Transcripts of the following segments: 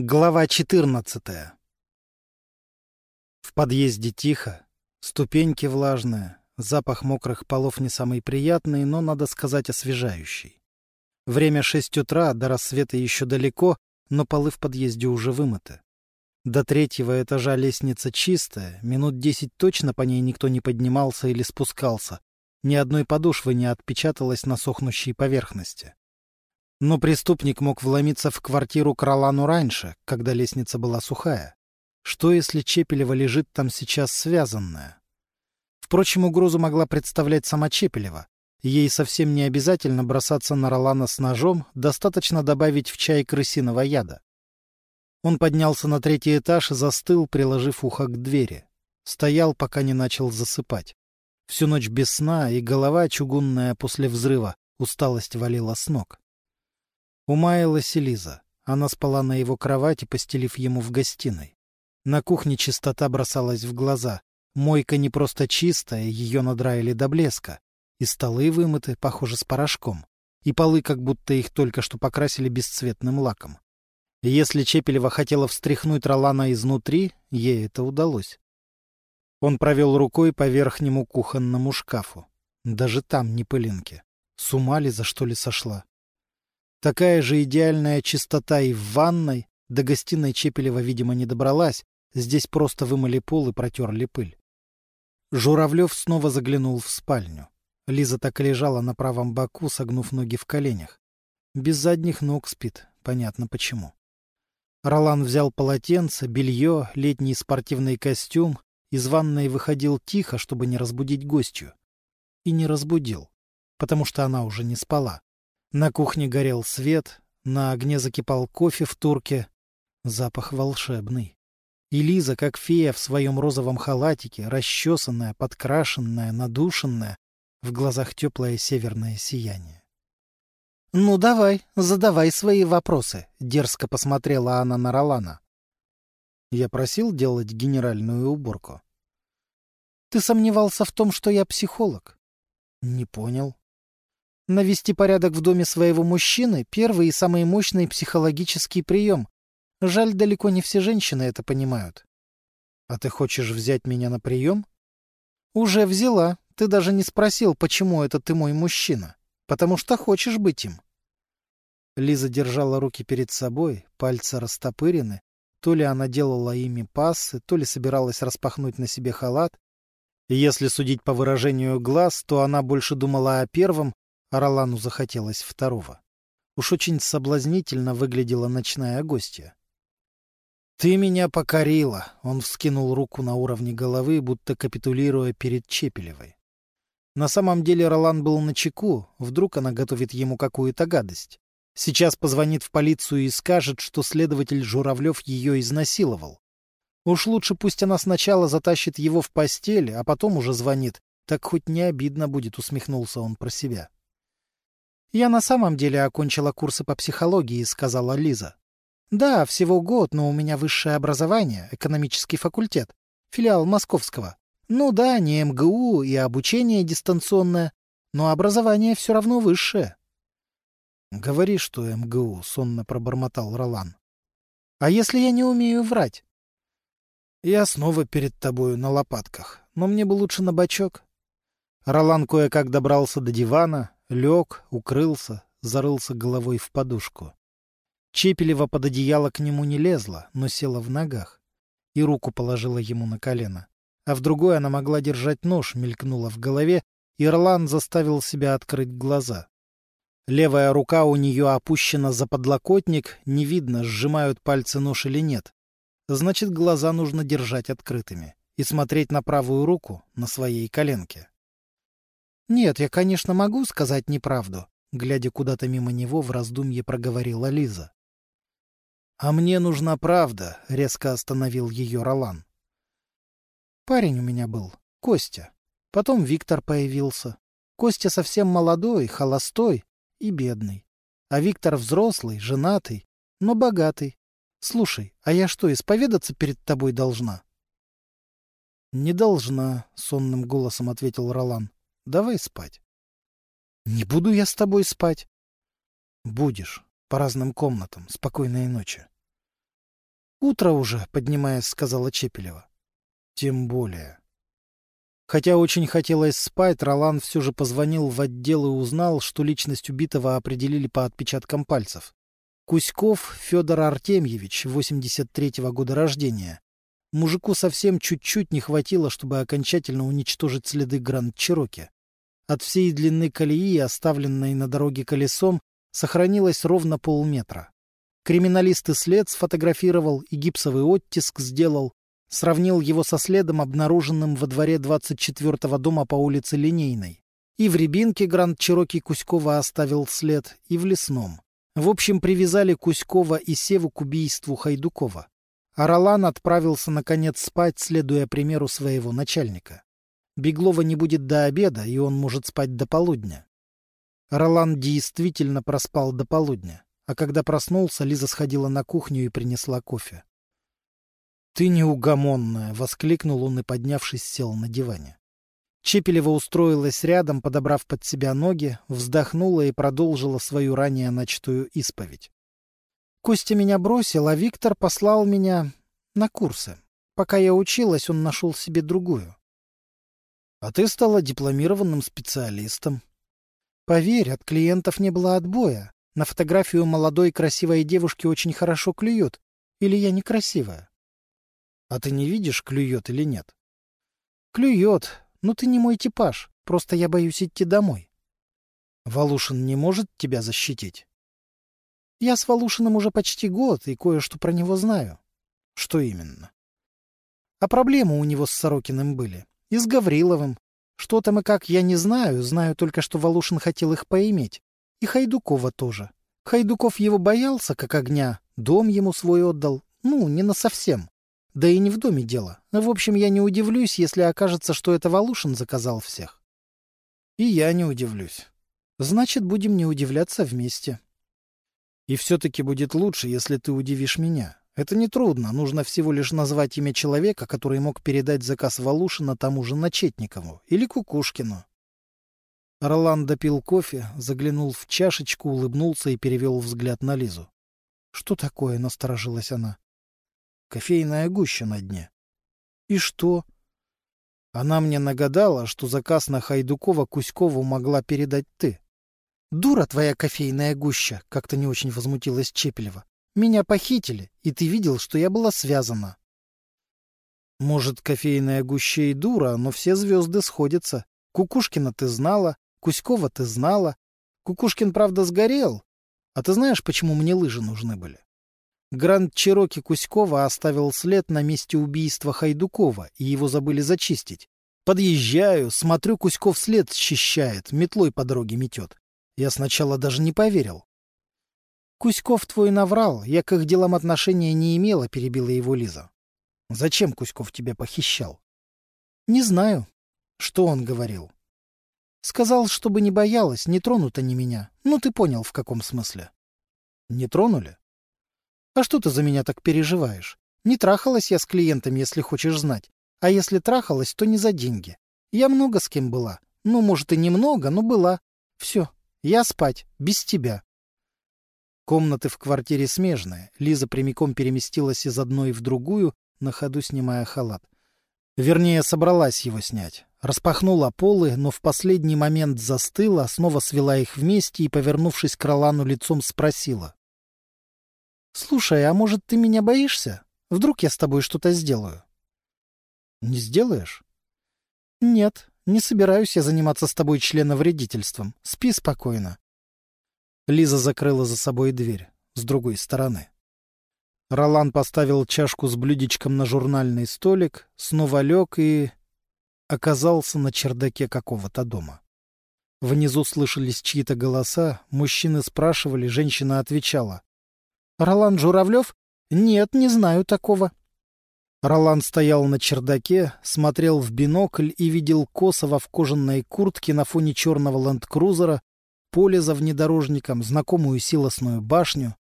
Глава 14 В подъезде тихо, ступеньки влажные, запах мокрых полов не самый приятный, но, надо сказать, освежающий. Время шесть утра, до рассвета еще далеко, но полы в подъезде уже вымыты. До третьего этажа лестница чистая, минут десять точно по ней никто не поднимался или спускался, ни одной подошвы не отпечаталось на сохнущей поверхности. Но преступник мог вломиться в квартиру к Ролану раньше, когда лестница была сухая. Что, если Чепелева лежит там сейчас связанная? Впрочем, угрозу могла представлять сама Чепелева. Ей совсем не обязательно бросаться на Ролана с ножом, достаточно добавить в чай крысиного яда. Он поднялся на третий этаж и застыл, приложив ухо к двери. Стоял, пока не начал засыпать. Всю ночь без сна, и голова чугунная после взрыва, усталость валила с ног. Умаялась Элиза. Она спала на его кровати, постелив ему в гостиной. На кухне чистота бросалась в глаза. Мойка не просто чистая, ее надраили до блеска. И столы вымыты, похоже, с порошком. И полы, как будто их только что покрасили бесцветным лаком. Если Чепелева хотела встряхнуть Ролана изнутри, ей это удалось. Он провел рукой по верхнему кухонному шкафу. Даже там не пылинки. С ума ли за что ли сошла? Такая же идеальная чистота и в ванной. До гостиной Чепелева, видимо, не добралась. Здесь просто вымыли пол и протерли пыль. Журавлев снова заглянул в спальню. Лиза так и лежала на правом боку, согнув ноги в коленях. Без задних ног спит, понятно почему. Ролан взял полотенце, белье, летний спортивный костюм, из ванной выходил тихо, чтобы не разбудить гостью. И не разбудил, потому что она уже не спала. На кухне горел свет, на огне закипал кофе в турке. Запах волшебный. И Лиза, как фея в своем розовом халатике, расчесанная, подкрашенная, надушенная, в глазах теплое северное сияние. — Ну давай, задавай свои вопросы, — дерзко посмотрела она на Ролана. Я просил делать генеральную уборку. — Ты сомневался в том, что я психолог? — Не понял. Навести порядок в доме своего мужчины — первый и самый мощный психологический прием. Жаль, далеко не все женщины это понимают. — А ты хочешь взять меня на прием? — Уже взяла. Ты даже не спросил, почему это ты мой мужчина. Потому что хочешь быть им. Лиза держала руки перед собой, пальцы растопырены. То ли она делала ими пассы, то ли собиралась распахнуть на себе халат. Если судить по выражению глаз, то она больше думала о первом, Ролану захотелось второго. Уж очень соблазнительно выглядела ночная гостья. «Ты меня покорила!» — он вскинул руку на уровне головы, будто капитулируя перед Чепелевой. На самом деле Ролан был на чеку, вдруг она готовит ему какую-то гадость. Сейчас позвонит в полицию и скажет, что следователь Журавлев ее изнасиловал. Уж лучше пусть она сначала затащит его в постель, а потом уже звонит. Так хоть не обидно будет, усмехнулся он про себя. «Я на самом деле окончила курсы по психологии», — сказала Лиза. «Да, всего год, но у меня высшее образование, экономический факультет, филиал Московского. Ну да, не МГУ и обучение дистанционное, но образование все равно высшее». «Говори, что МГУ», — сонно пробормотал Ролан. «А если я не умею врать?» «Я снова перед тобою на лопатках, но мне бы лучше на бочок». Ролан кое-как добрался до дивана, Лег, укрылся, зарылся головой в подушку. Чепелева под одеяло к нему не лезла, но села в ногах. И руку положила ему на колено. А в другой она могла держать нож, мелькнула в голове, и Ирлан заставил себя открыть глаза. Левая рука у нее опущена за подлокотник, не видно, сжимают пальцы нож или нет. Значит, глаза нужно держать открытыми и смотреть на правую руку, на своей коленке. «Нет, я, конечно, могу сказать неправду», — глядя куда-то мимо него, в раздумье проговорила Лиза. «А мне нужна правда», — резко остановил ее Ролан. «Парень у меня был, Костя. Потом Виктор появился. Костя совсем молодой, холостой и бедный. А Виктор взрослый, женатый, но богатый. Слушай, а я что, исповедаться перед тобой должна?» «Не должна», — сонным голосом ответил Ролан. Давай спать. Не буду я с тобой спать. Будешь. По разным комнатам. Спокойной ночи. «Утро уже», — поднимаясь, сказала Чепелева. «Тем более». Хотя очень хотелось спать, Ролан все же позвонил в отдел и узнал, что личность убитого определили по отпечаткам пальцев. Кузьков Федор Артемьевич, 83-го года рождения. Мужику совсем чуть-чуть не хватило, чтобы окончательно уничтожить следы Гранд Чироки. От всей длины колеи, оставленной на дороге колесом, сохранилось ровно полметра. Криминалист и след сфотографировал и гипсовый оттиск сделал, сравнил его со следом, обнаруженным во дворе 24-го дома по улице Линейной. И в Рябинке Гранд Чироки Кузькова оставил след, и в Лесном. В общем, привязали Кузькова и Севу к убийству Хайдукова. А Ролан отправился, наконец, спать, следуя примеру своего начальника. Беглова не будет до обеда, и он может спать до полудня. Ролан действительно проспал до полудня, а когда проснулся, Лиза сходила на кухню и принесла кофе. «Ты неугомонная!» — воскликнул он и, поднявшись, сел на диване. Чепелева устроилась рядом, подобрав под себя ноги, вздохнула и продолжила свою ранее начатую исповедь. Костя меня бросил, а Виктор послал меня на курсы. Пока я училась, он нашел себе другую. А ты стала дипломированным специалистом. Поверь, от клиентов не было отбоя. На фотографию молодой красивой девушки очень хорошо клюют. Или я некрасивая? А ты не видишь, клюет или нет? Клюет, ну ты не мой типаж, просто я боюсь идти домой. Валушин не может тебя защитить? Я с Валушиным уже почти год и кое-что про него знаю. Что именно? А проблемы у него с Сорокиным были. И с Гавриловым. Что там и как, я не знаю, знаю только, что Валушин хотел их поиметь. И Хайдукова тоже. Хайдуков его боялся, как огня, дом ему свой отдал. Ну, не на совсем. Да и не в доме дело. В общем, я не удивлюсь, если окажется, что это Валушин заказал всех. И я не удивлюсь. Значит, будем не удивляться вместе. И все-таки будет лучше, если ты удивишь меня. Это нетрудно, нужно всего лишь назвать имя человека, который мог передать заказ Валушина тому же Начетникову или Кукушкину. Ролан допил кофе, заглянул в чашечку, улыбнулся и перевел взгляд на Лизу. — Что такое? — насторожилась она. Кофейная гуща на дне. И что? Она мне нагадала, что заказ на Хайдукова Кузькову могла передать ты. Дура твоя кофейная гуща, как-то не очень возмутилась Чепелева. Меня похитили, и ты видел, что я была связана. Может, кофейная гуща и дура, но все звезды сходятся. Кукушкина ты знала, Кузькова ты знала. Кукушкин, правда, сгорел. А ты знаешь, почему мне лыжи нужны были? Гранд Чироки Кузькова оставил след на месте убийства Хайдукова, и его забыли зачистить. Подъезжаю, смотрю, Кузьков след счищает, метлой по дороге метет. Я сначала даже не поверил. Кузьков твой наврал, я к их делам отношения не имела, перебила его Лиза. Зачем Кузьков тебя похищал? Не знаю. Что он говорил? Сказал, чтобы не боялась, не тронут они меня. Ну, ты понял, в каком смысле. Не тронули? А что ты за меня так переживаешь? Не трахалась я с клиентом, если хочешь знать. А если трахалась, то не за деньги. Я много с кем была. Ну, может, и немного, но была. Все, я спать, без тебя. Комнаты в квартире смежные. Лиза прямиком переместилась из одной в другую, на ходу снимая халат. Вернее, собралась его снять. Распахнула полы, но в последний момент застыла, снова свела их вместе и, повернувшись к Ролану лицом, спросила. «Слушай, а может, ты меня боишься? Вдруг я с тобой что-то сделаю?» «Не сделаешь?» «Нет, не собираюсь я заниматься с тобой членовредительством. Спи спокойно». Лиза закрыла за собой дверь с другой стороны. Ролан поставил чашку с блюдечком на журнальный столик, снова лег и... оказался на чердаке какого-то дома. Внизу слышались чьи-то голоса, мужчины спрашивали, женщина отвечала. Ролан Журавлев? Нет, не знаю такого. Ролан стоял на чердаке, смотрел в бинокль и видел Косова в кожаной куртке на фоне черного ленд-крузера, поле за внедорожником, знакомую силосную башню.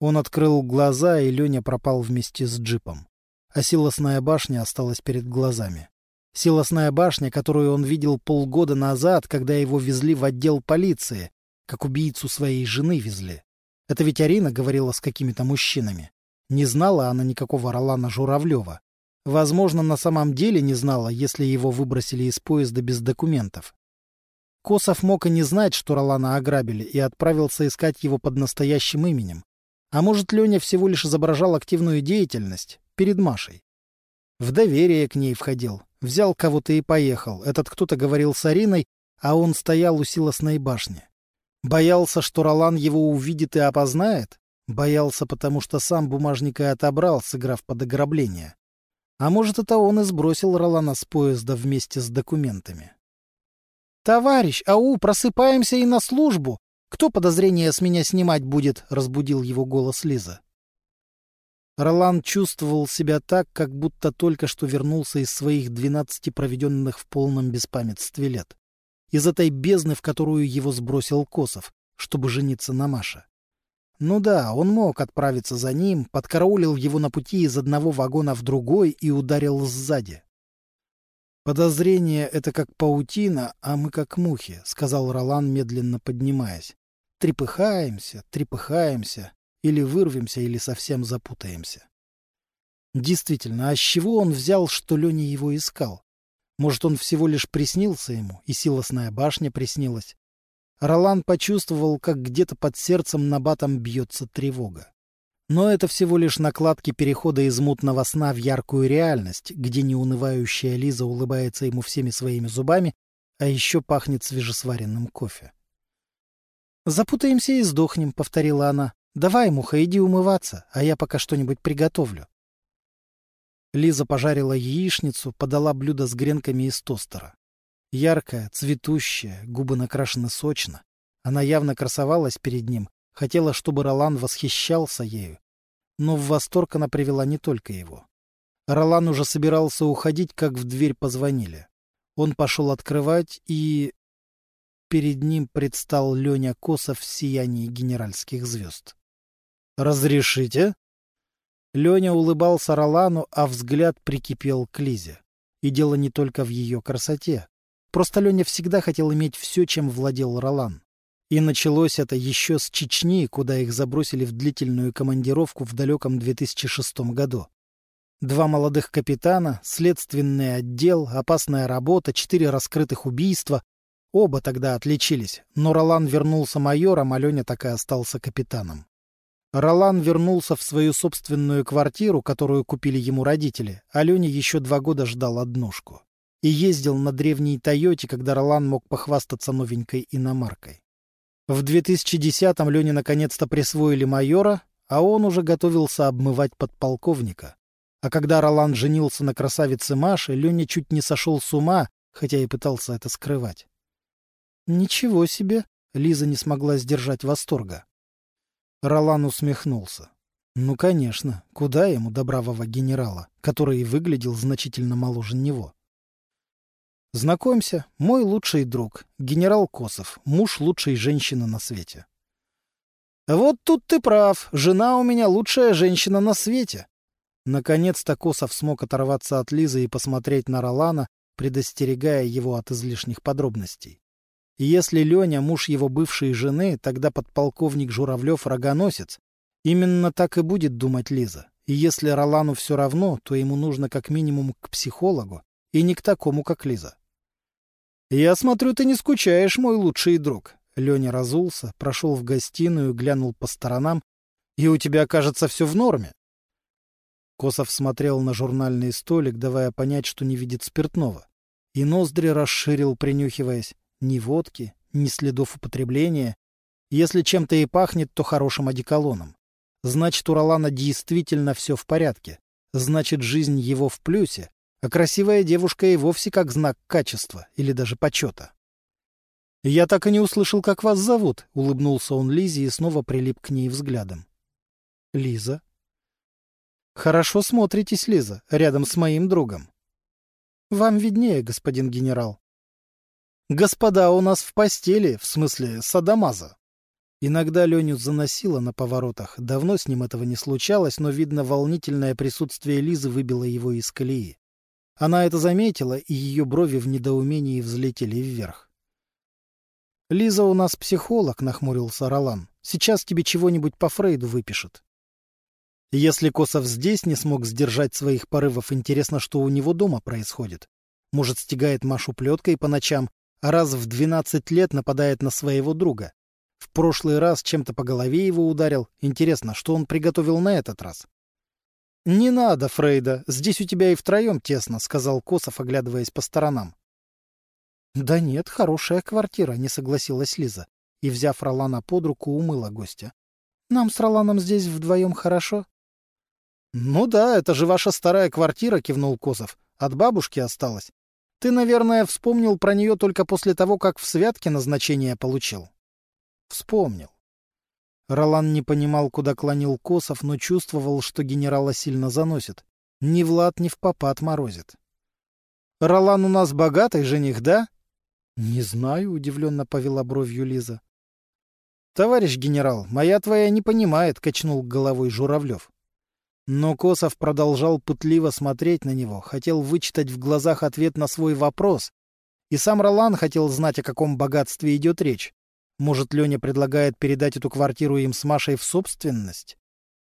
Он открыл глаза, и Леня пропал вместе с джипом. А силосная башня осталась перед глазами. Силосная башня, которую он видел полгода назад, когда его везли в отдел полиции, как убийцу своей жены везли. Это ведь Арина говорила с какими-то мужчинами. Не знала она никакого Ролана Журавлева. Возможно, на самом деле не знала, если его выбросили из поезда без документов. Косов мог и не знать, что Ролана ограбили, и отправился искать его под настоящим именем. А может, Леня всего лишь изображал активную деятельность перед Машей. В доверие к ней входил. Взял кого-то и поехал. Этот кто-то говорил с Ариной, а он стоял у силосной башни. Боялся, что Ролан его увидит и опознает? Боялся, потому что сам бумажник и отобрал, сыграв под ограбление. А может, это он и сбросил Ролана с поезда вместе с документами. «Товарищ, ау, просыпаемся и на службу! Кто подозрение с меня снимать будет?» — разбудил его голос Лиза. Ролан чувствовал себя так, как будто только что вернулся из своих двенадцати проведенных в полном беспамятстве лет. Из этой бездны, в которую его сбросил Косов, чтобы жениться на Маше. Ну да, он мог отправиться за ним, подкараулил его на пути из одного вагона в другой и ударил сзади. «Подозрение — это как паутина, а мы как мухи», — сказал Ролан, медленно поднимаясь. «Трепыхаемся, трепыхаемся, или вырвемся, или совсем запутаемся». Действительно, а с чего он взял, что Леня его искал? Может, он всего лишь приснился ему, и силосная башня приснилась? Ролан почувствовал, как где-то под сердцем на батом бьется тревога. Но это всего лишь накладки перехода из мутного сна в яркую реальность, где неунывающая Лиза улыбается ему всеми своими зубами, а еще пахнет свежесваренным кофе. «Запутаемся и сдохнем», — повторила она. «Давай, муха, иди умываться, а я пока что-нибудь приготовлю». Лиза пожарила яичницу, подала блюдо с гренками из тостера. Яркая, цветущая, губы накрашены сочно. Она явно красовалась перед ним, хотела, чтобы Ролан восхищался ею. Но в восторг она привела не только его. Ролан уже собирался уходить, как в дверь позвонили. Он пошел открывать, и... Перед ним предстал Леня Косов в сиянии генеральских звезд. «Разрешите?» Леня улыбался Ролану, а взгляд прикипел к Лизе. И дело не только в ее красоте. Просто Леня всегда хотел иметь все, чем владел Ролан. И началось это еще с Чечни, куда их забросили в длительную командировку в далеком 2006 году. Два молодых капитана, следственный отдел, опасная работа, четыре раскрытых убийства. Оба тогда отличились, но Ролан вернулся майором, а Леня так и остался капитаном. Ролан вернулся в свою собственную квартиру, которую купили ему родители, а Леня еще два года ждал однушку и ездил на древней «Тойоте», когда Ролан мог похвастаться новенькой иномаркой. В 2010-м Лене наконец-то присвоили майора, а он уже готовился обмывать подполковника. А когда Ролан женился на красавице Маше, Леня чуть не сошел с ума, хотя и пытался это скрывать. «Ничего себе!» — Лиза не смогла сдержать восторга. Ролан усмехнулся. Ну, конечно, куда ему до бравого генерала, который и выглядел значительно моложе него. Знакомься, мой лучший друг, генерал Косов, муж лучшей женщины на свете. Вот тут ты прав, жена у меня лучшая женщина на свете. Наконец-то Косов смог оторваться от Лизы и посмотреть на Ролана, предостерегая его от излишних подробностей. И если Леня муж его бывшей жены, тогда подполковник Журавлев рогоносец. Именно так и будет думать Лиза. И если Ролану все равно, то ему нужно как минимум к психологу, и не к такому, как Лиза. «Я смотрю, ты не скучаешь, мой лучший друг». Леня разулся, прошел в гостиную, глянул по сторонам. «И у тебя, кажется, все в норме». Косов смотрел на журнальный столик, давая понять, что не видит спиртного. И ноздри расширил, принюхиваясь. Ни водки, ни следов употребления. Если чем-то и пахнет, то хорошим одеколоном. Значит, у Ролана действительно все в порядке. Значит, жизнь его в плюсе, а красивая девушка и вовсе как знак качества или даже почета. «Я так и не услышал, как вас зовут», — улыбнулся он Лизе и снова прилип к ней взглядом. «Лиза». «Хорошо смотритесь, Лиза, рядом с моим другом». «Вам виднее, господин генерал». «Господа у нас в постели, в смысле садомаза». Иногда Леню заносило на поворотах. Давно с ним этого не случалось, но, видно, волнительное присутствие Лизы выбило его из колеи. Она это заметила, и ее брови в недоумении взлетели вверх. «Лиза у нас психолог», — нахмурился Ролан. «Сейчас тебе чего-нибудь по Фрейду выпишет». Если Косов здесь не смог сдержать своих порывов, интересно, что у него дома происходит. Может, стегает Машу плеткой по ночам, а раз в двенадцать лет нападает на своего друга. В прошлый раз чем-то по голове его ударил. Интересно, что он приготовил на этот раз? — Не надо, Фрейда, здесь у тебя и втроем тесно, — сказал Косов, оглядываясь по сторонам. — Да нет, хорошая квартира, — не согласилась Лиза. И, взяв Ролана под руку, умыла гостя. — Нам с Роланом здесь вдвоем хорошо? — Ну да, это же ваша старая квартира, — кивнул Косов. — От бабушки осталось. Ты, наверное, вспомнил про нее только после того, как в святке назначение получил. — Вспомнил. Ролан не понимал, куда клонил Косов, но чувствовал, что генерала сильно заносит. Ни в лад, ни в попад морозит. — Ролан у нас богатый жених, да? — Не знаю, — удивленно повела бровью Лиза. — Товарищ генерал, моя твоя не понимает, — качнул головой Журавлев. Но Косов продолжал пытливо смотреть на него, хотел вычитать в глазах ответ на свой вопрос. И сам Ролан хотел знать, о каком богатстве идет речь. Может, Леня предлагает передать эту квартиру им с Машей в собственность?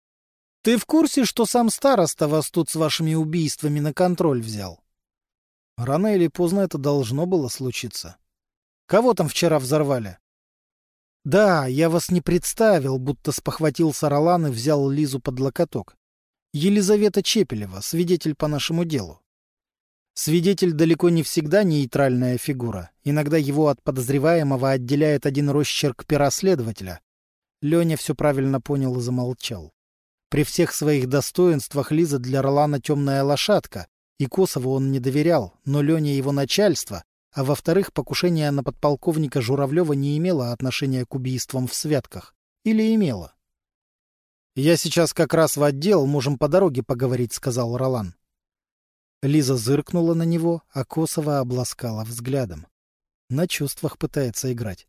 — Ты в курсе, что сам староста вас тут с вашими убийствами на контроль взял? Рано или поздно это должно было случиться. Кого там вчера взорвали? — Да, я вас не представил, будто спохватился Ролан и взял Лизу под локоток. Елизавета Чепелева, свидетель по нашему делу. Свидетель далеко не всегда нейтральная фигура. Иногда его от подозреваемого отделяет один росчерк пера следователя. Леня все правильно понял и замолчал. При всех своих достоинствах Лиза для Ролана темная лошадка, и Косову он не доверял, но Леня его начальство, а во-вторых, покушение на подполковника Журавлева не имело отношения к убийствам в Святках. Или имело? «Я сейчас как раз в отдел, можем по дороге поговорить», — сказал Ролан. Лиза зыркнула на него, а Косова обласкала взглядом. На чувствах пытается играть.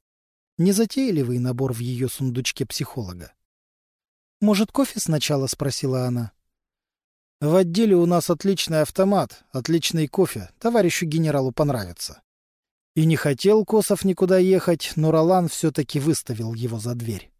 Незатейливый набор в ее сундучке психолога. «Может, кофе сначала?» — спросила она. «В отделе у нас отличный автомат, отличный кофе. Товарищу генералу понравится». И не хотел Косов никуда ехать, но Ролан все-таки выставил его за дверь.